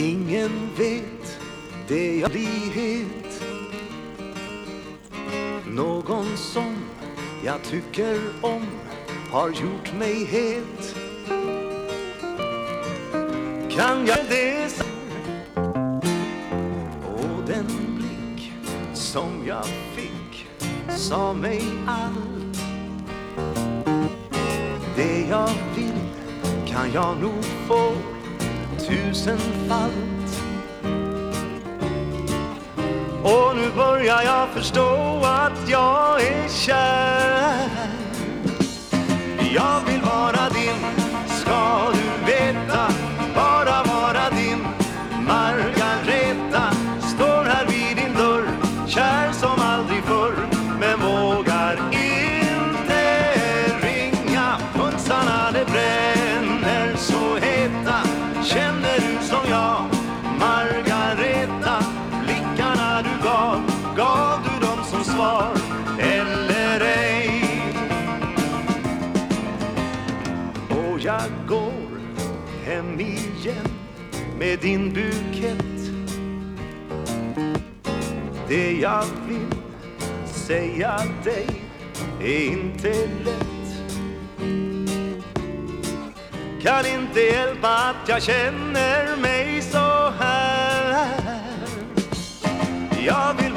Ingen vet det jag blir het Någon som jag tycker om har gjort mig het. Kan jag det Och den blick som jag fick sa mig allt. Det jag vill kan jag nog få tusenfalt Och nu börjar jag förstå att jag är kär. Jag gav, du dem som svar eller ej? Och jag går hem igen med din bukett. Det jag vill säga dig är inte lätt. Kan inte hjälpa att jag känner mig så här. Jag vill